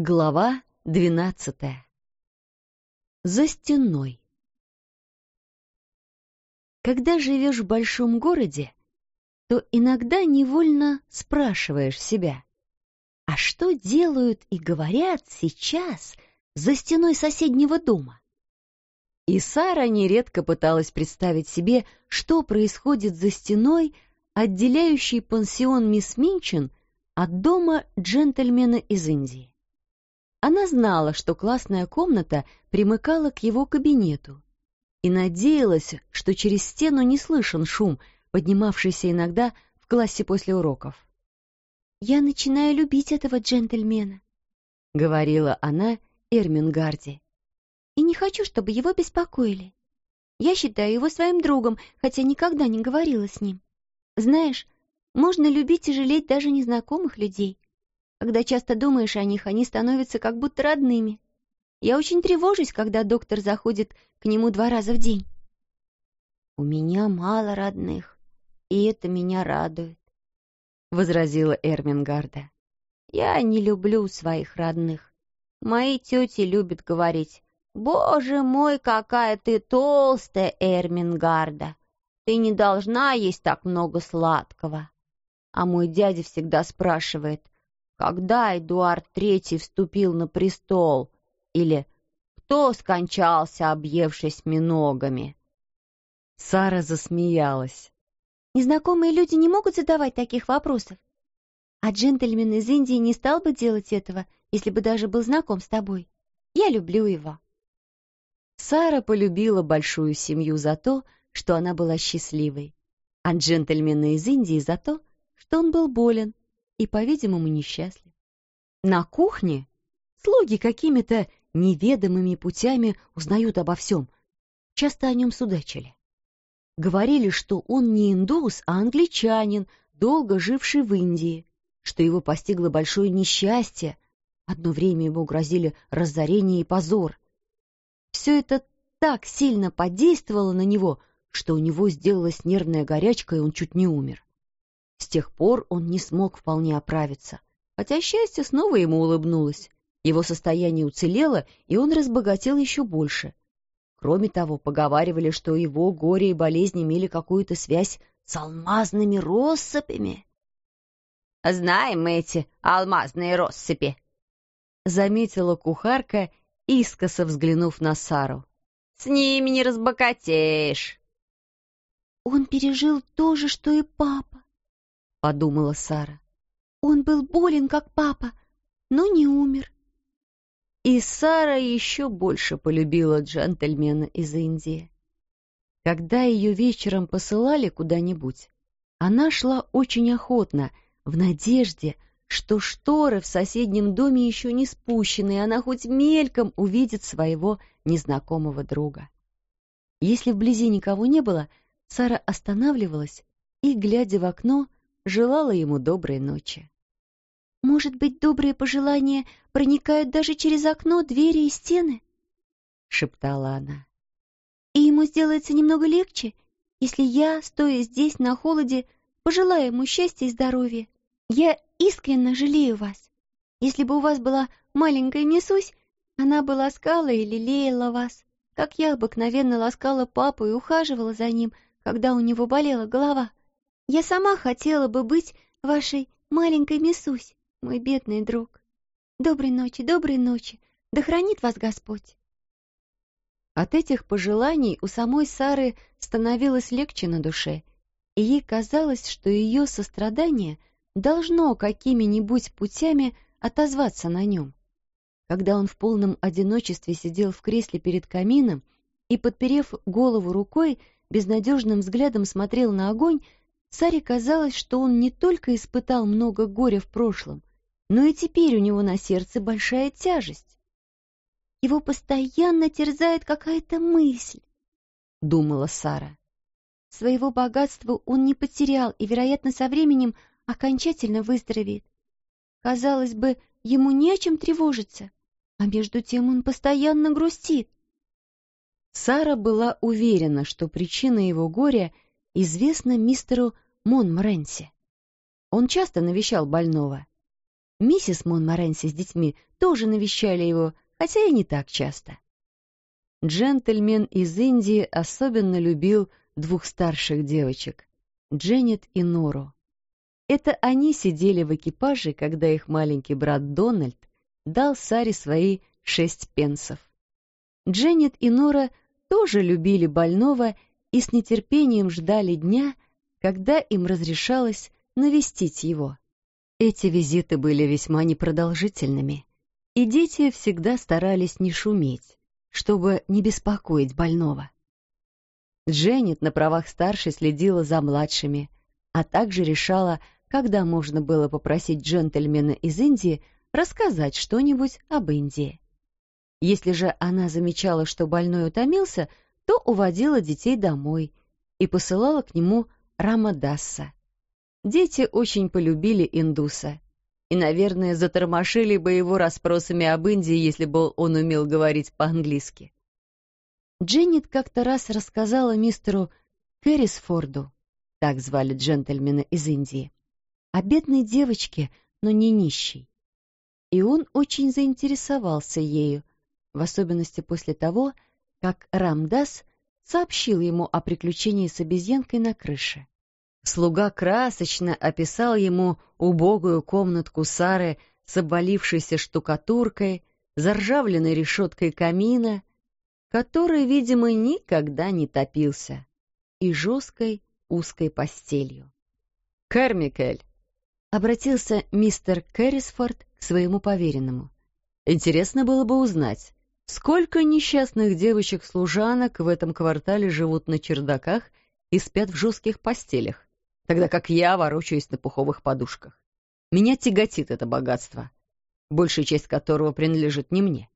Глава двенадцатая. За стеной. Когда живешь в большом городе, то иногда невольно спрашиваешь себя, а что делают и говорят сейчас за стеной соседнего дома? И Сара нередко пыталась представить себе, что происходит за стеной, отделяющей пансион мисс Минчин от дома джентльмена из Индии. Она знала, что классная комната примыкала к его кабинету, и надеялась, что через стену не слышен шум, поднимавшийся иногда в классе после уроков. «Я начинаю любить этого джентльмена», — говорила она Эрмингарде, «и не хочу, чтобы его беспокоили. Я считаю его своим другом, хотя никогда не говорила с ним. Знаешь, можно любить и жалеть даже незнакомых людей, когда часто думаешь о них, они становятся как будто родными. Я очень тревожусь, когда доктор заходит к нему два раза в день. «У меня мало родных, и это меня радует», — возразила Эрмингарда. «Я не люблю своих родных. Мои тети любят говорить, «Боже мой, какая ты толстая, Эрмингарда! Ты не должна есть так много сладкого!» А мой дядя всегда спрашивает — когда Эдуард III вступил на престол, или кто скончался, объевшись миногами. Сара засмеялась. Незнакомые люди не могут задавать таких вопросов. А джентльмен из Индии не стал бы делать этого, если бы даже был знаком с тобой. Я люблю его. Сара полюбила большую семью за то, что она была счастливой, а джентльмена из Индии за то, что он был болен и, по-видимому, несчастлив. На кухне слуги какими-то неведомыми путями узнают обо всем, часто о нем судачили. Говорили, что он не индус, а англичанин, долго живший в Индии, что его постигло большое несчастье, одно время ему грозили разорение и позор. Все это так сильно подействовало на него, что у него сделалась нервная горячка, и он чуть не умер. С тех пор он не смог вполне оправиться, хотя счастье снова ему улыбнулось. Его состояние уцелело, и он разбогател еще больше. Кроме того, поговаривали, что его горе и болезнь имели какую-то связь с алмазными россыпями. «Знаем мы эти алмазные россыпи», — заметила кухарка, искоса взглянув на Сару. «С ними не разбогатеешь». «Он пережил то же, что и папа», — подумала Сара. «Он был болен, как папа, но не умер». И Сара еще больше полюбила джентльмена из Индии. Когда ее вечером посылали куда-нибудь, она шла очень охотно, в надежде, что шторы в соседнем доме еще не спущены, и она хоть мельком увидит своего незнакомого друга. Если вблизи никого не было, Сара останавливалась и, глядя в окно, желала ему доброй ночи. «Может быть, добрые пожелания проникают даже через окно, двери и стены?» — шептала она. «И ему сделается немного легче, если я, стоя здесь на холоде, пожелаю ему счастья и здоровья. Я искренне жалею вас. Если бы у вас была маленькая мисусь, она бы ласкала и лелеяла вас, как я обыкновенно ласкала папу и ухаживала за ним, когда у него болела голова. Я сама хотела бы быть вашей маленькой мисусь, мой бедный друг. Доброй ночи, доброй ночи, да хранит вас Господь. От этих пожеланий у самой Сары становилось легче на душе, и ей казалось, что ее сострадание должно какими-нибудь путями отозваться на нем. Когда он в полном одиночестве сидел в кресле перед камином и, подперев голову рукой, безнадежным взглядом смотрел на огонь, Саре казалось, что он не только испытал много горя в прошлом, но и теперь у него на сердце большая тяжесть. «Его постоянно терзает какая-то мысль», — думала Сара. «Своего богатства он не потерял и, вероятно, со временем окончательно выздоровеет. Казалось бы, ему не о чем тревожиться, а между тем он постоянно грустит». Сара была уверена, что причина его горя — известно мистеру Монморенси. Он часто навещал больного. Миссис Монморанси с детьми тоже навещали его, хотя и не так часто. Джентльмен из Индии особенно любил двух старших девочек — Дженнет и Нору. Это они сидели в экипаже, когда их маленький брат Дональд дал Саре свои шесть пенсов. Дженнет и Нора тоже любили больного и с нетерпением ждали дня, когда им разрешалось навестить его. Эти визиты были весьма непродолжительными, и дети всегда старались не шуметь, чтобы не беспокоить больного. Дженнет на правах старшей следила за младшими, а также решала, когда можно было попросить джентльмена из Индии рассказать что-нибудь об Индии. Если же она замечала, что больной утомился, то уводила детей домой и посылала к нему Рамадасса. Дети очень полюбили индуса и, наверное, затормошили бы его расспросами об Индии, если бы он умел говорить по-английски. Дженнет как-то раз рассказала мистеру Кэррисфорду, так звали джентльмена из Индии, о бедной девочке, но не нищей. И он очень заинтересовался ею, в особенности после того, как Рамдас сообщил ему о приключении с обезьянкой на крыше. Слуга красочно описал ему убогую комнатку Сары с обвалившейся штукатуркой, заржавленной решеткой камина, который, видимо, никогда не топился, и жесткой узкой постелью. «Кермикель!» — обратился мистер Кэррисфорд к своему поверенному. «Интересно было бы узнать, Сколько несчастных девочек-служанок в этом квартале живут на чердаках и спят в жестких постелях, тогда как я ворочаюсь на пуховых подушках. Меня тяготит это богатство, большая часть которого принадлежит не мне.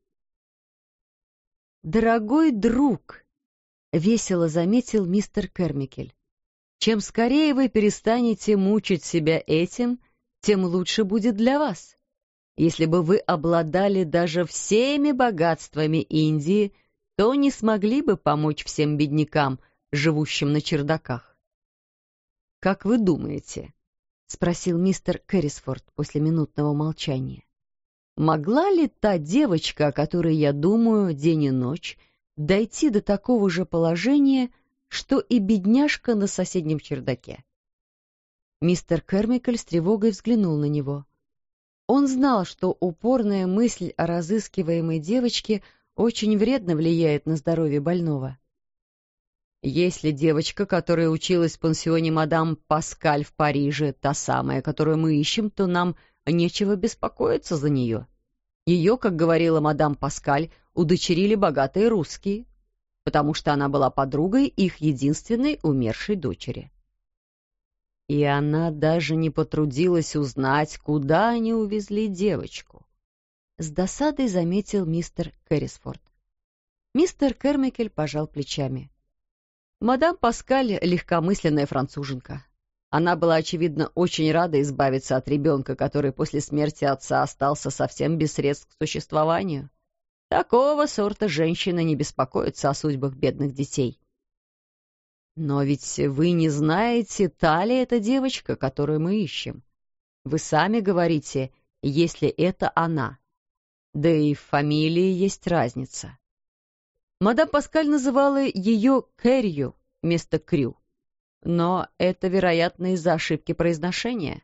«Дорогой друг», — весело заметил мистер Кермикель, «чем скорее вы перестанете мучить себя этим, тем лучше будет для вас. Если бы вы обладали даже всеми богатствами Индии, то не смогли бы помочь всем беднякам, живущим на чердаках. «Как вы думаете?» — спросил мистер Кэррисфорд после минутного молчания. «Могла ли та девочка, о которой я думаю день и ночь, дойти до такого же положения, что и бедняжка на соседнем чердаке?» Мистер Кермикель с тревогой взглянул на него. Он знал, что упорная мысль о разыскиваемой девочке очень вредно влияет на здоровье больного. Если девочка, которая училась в пансионе мадам Паскаль в Париже, та самая, которую мы ищем, то нам нечего беспокоиться за нее. Ее, как говорила мадам Паскаль, удочерили богатые русские, потому что она была подругой их единственной умершей дочери. И она даже не потрудилась узнать, куда они увезли девочку. С досадой заметил мистер Кэррисфорд. Мистер Кермикель пожал плечами. Мадам Паскаль — легкомысленная француженка. Она была, очевидно, очень рада избавиться от ребенка, который после смерти отца остался совсем без средств к существованию. Такого сорта женщины не беспокоятся о судьбах бедных детей. Но ведь вы не знаете, та ли эта девочка, которую мы ищем. Вы сами говорите, если это она. Да и в фамилии есть разница. Мадам Паскаль называла ее Кэррию вместо Крю. Но это, вероятно, из-за ошибки произношения.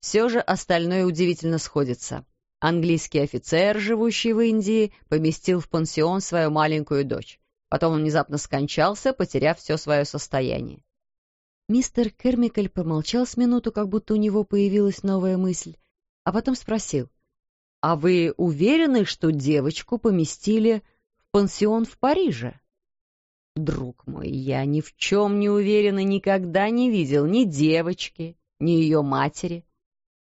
Все же остальное удивительно сходится. Английский офицер, живущий в Индии, поместил в пансион свою маленькую дочь. Потом он внезапно скончался, потеряв все свое состояние. Мистер Кермикель помолчал с минуту, как будто у него появилась новая мысль, а потом спросил, «А вы уверены, что девочку поместили в пансион в Париже?» «Друг мой, я ни в чем не уверен и никогда не видел ни девочки, ни ее матери.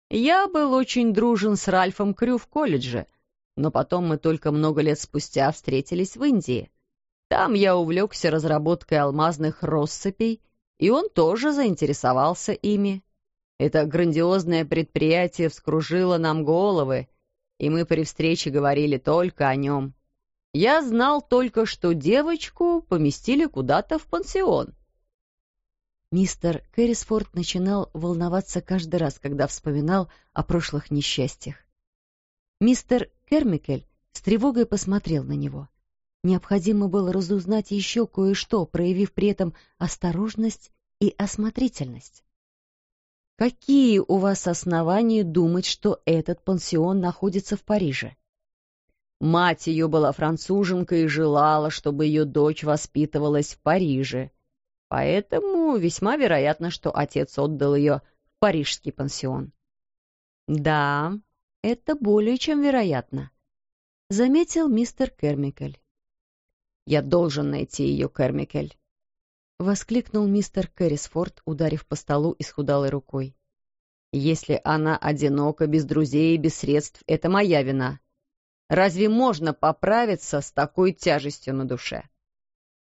Я был очень дружен с Ральфом Крю в колледже, но потом мы только много лет спустя встретились в Индии. Там я увлекся разработкой алмазных россыпей, и он тоже заинтересовался ими. Это грандиозное предприятие вскружило нам головы, и мы при встрече говорили только о нем. Я знал только, что девочку поместили куда-то в пансион. Мистер Кэррисфорд начинал волноваться каждый раз, когда вспоминал о прошлых несчастьях. Мистер Кермикель с тревогой посмотрел на него. Необходимо было разузнать еще кое-что, проявив при этом осторожность и осмотрительность. Какие у вас основания думать, что этот пансион находится в Париже? Мать ее была француженка и желала, чтобы ее дочь воспитывалась в Париже. Поэтому весьма вероятно, что отец отдал ее в парижский пансион. Да, это более чем вероятно, заметил мистер Кермикель. Я должен найти ее, Кермикель, воскликнул мистер Кэррисфорд, ударив по столу исхудалой рукой. Если она одинока, без друзей и без средств, это моя вина. Разве можно поправиться с такой тяжестью на душе?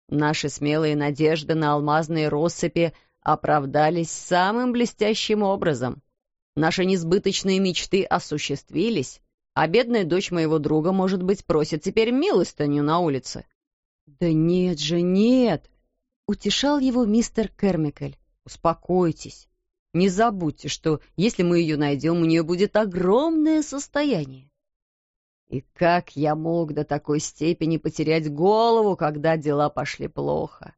Наши смелые надежды на алмазные россыпи оправдались самым блестящим образом. Наши несбыточные мечты осуществились, а бедная дочь моего друга, может быть, просит теперь милостыню на улице. «Да нет же, нет!» — утешал его мистер Кермикель. «Успокойтесь. Не забудьте, что если мы ее найдем, у нее будет огромное состояние. И как я мог до такой степени потерять голову, когда дела пошли плохо?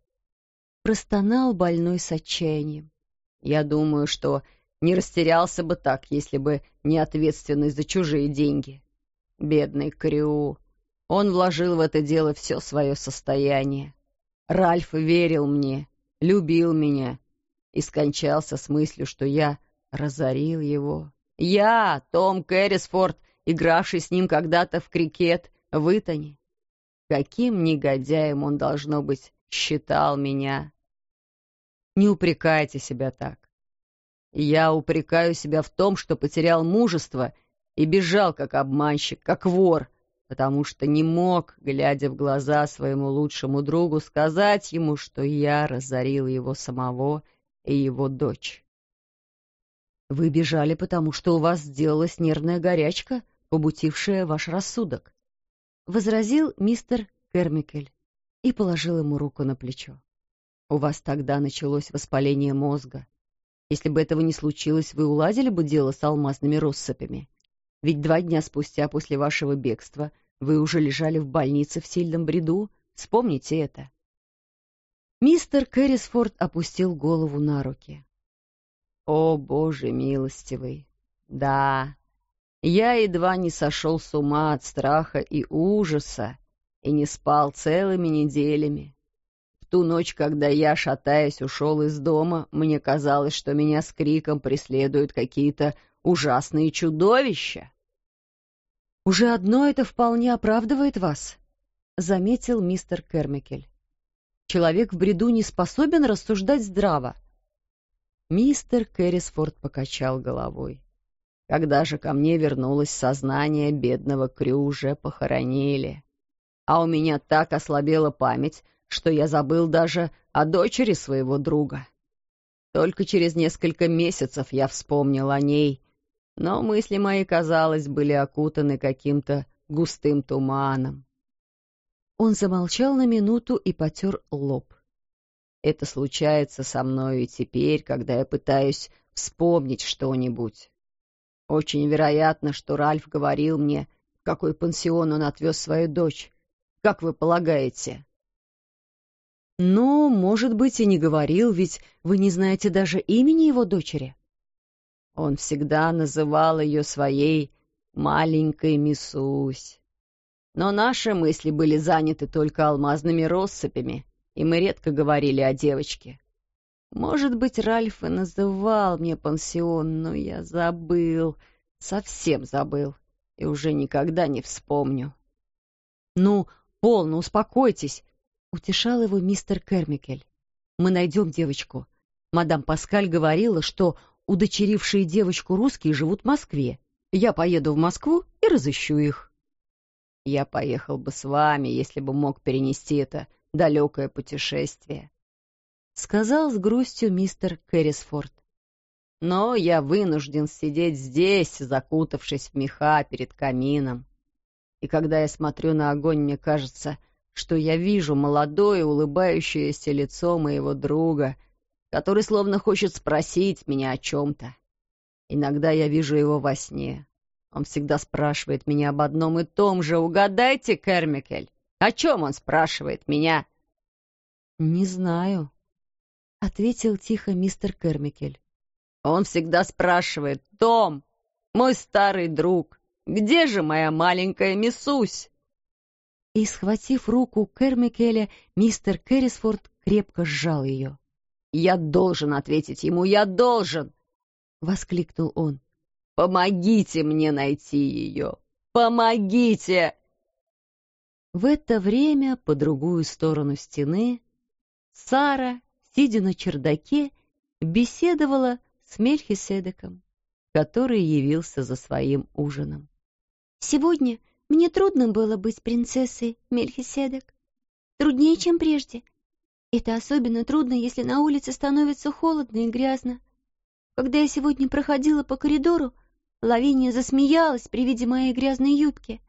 Простонал больной с отчаянием. Я думаю, что не растерялся бы так, если бы не ответственность за чужие деньги. Бедный Крю. Он вложил в это дело все свое состояние. Ральф верил мне, любил меня и скончался с мыслью, что я разорил его. Я, Том Кэррисфорд, игравший с ним когда-то в крикет в Итоне. Каким негодяем он, должно быть, считал меня. Не упрекайте себя так. Я упрекаю себя в том, что потерял мужество и бежал как обманщик, как вор, потому что не мог, глядя в глаза своему лучшему другу, сказать ему, что я разорил его самого и его дочь. Вы бежали, потому что у вас сделалась нервная горячка, побутившая ваш рассудок, — возразил мистер Кермикель и положил ему руку на плечо. У вас тогда началось воспаление мозга. Если бы этого не случилось, вы уладили бы дело с алмазными россыпями. Ведь два дня спустя после вашего бегства вы уже лежали в больнице в сильном бреду. Вспомните это. Мистер Кэррисфорд опустил голову на руки. «О, Боже милостивый! Да, я едва не сошел с ума от страха и ужаса и не спал целыми неделями. В ту ночь, когда я, шатаясь, ушел из дома, мне казалось, что меня с криком преследуют какие-то ужасные чудовища. «Уже одно это вполне оправдывает вас», — заметил мистер Кермикель. «Человек в бреду не способен рассуждать здраво». Мистер Кэррисфорд покачал головой. Когда же ко мне вернулось сознание, бедного Крю уже похоронили. А у меня так ослабела память, что я забыл даже о дочери своего друга. Только через несколько месяцев я вспомнил о ней, но мысли мои, казалось, были окутаны каким-то густым туманом. Он замолчал на минуту и потер лоб. Это случается со мною и теперь, когда я пытаюсь вспомнить что-нибудь. Очень вероятно, что Ральф говорил мне, в какой пансион он отвез свою дочь. Как вы полагаете? Ну, может быть, и не говорил, ведь вы не знаете даже имени его дочери. Он всегда называл ее своей маленькой Мисусь. Но наши мысли были заняты только алмазными россыпями, и мы редко говорили о девочке. Может быть, Ральф и называл мне пансион, но я забыл, совсем забыл, и уже никогда не вспомню. — Ну, полно, успокойтесь, — утешал его мистер Кермикель. — Мы найдем девочку. Мадам Паскаль говорила, что удочерившие девочку русские живут в Москве. Я поеду в Москву и разыщу их. Я поехал бы с вами, если бы мог перенести это далекое путешествие. — сказал с грустью мистер Кэррисфорд. «Но я вынужден сидеть здесь, закутавшись в меха перед камином. И когда я смотрю на огонь, мне кажется, что я вижу молодое улыбающееся лицо моего друга, который словно хочет спросить меня о чем-то. Иногда я вижу его во сне. Он всегда спрашивает меня об одном и том же. Угадайте, Кермикель, о чем он спрашивает меня?» «Не знаю», — ответил тихо мистер Кермикель. «Он всегда спрашивает, Том, мой старый друг, где же моя маленькая миссусь?» И, схватив руку Кермикеля, мистер Керрисфорд крепко сжал ее. «Я должен ответить ему, я должен!» — воскликнул он. «Помогите мне найти ее! Помогите!» В это время по другую сторону стены Сара, сидя на чердаке, беседовала с Мельхиседеком, который явился за своим ужином. «Сегодня мне трудно было быть принцессой, Мельхиседек. Труднее, чем прежде. Это особенно трудно, если на улице становится холодно и грязно. Когда я сегодня проходила по коридору, Лавиния засмеялась при виде моей грязной юбки.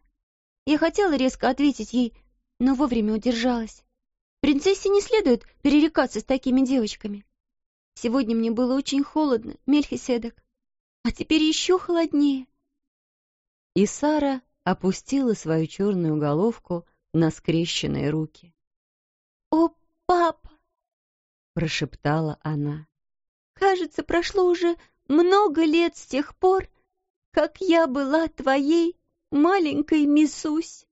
Я хотела резко ответить ей, но вовремя удержалась. Принцессе не следует перерекаться с такими девочками. Сегодня мне было очень холодно, Мельхиседек, а теперь еще холоднее. И Сара опустила свою черную головку на скрещенные руки. «О, папа!» — прошептала она. «Кажется, прошло уже много лет с тех пор, как я была твоей маленькой мисусь».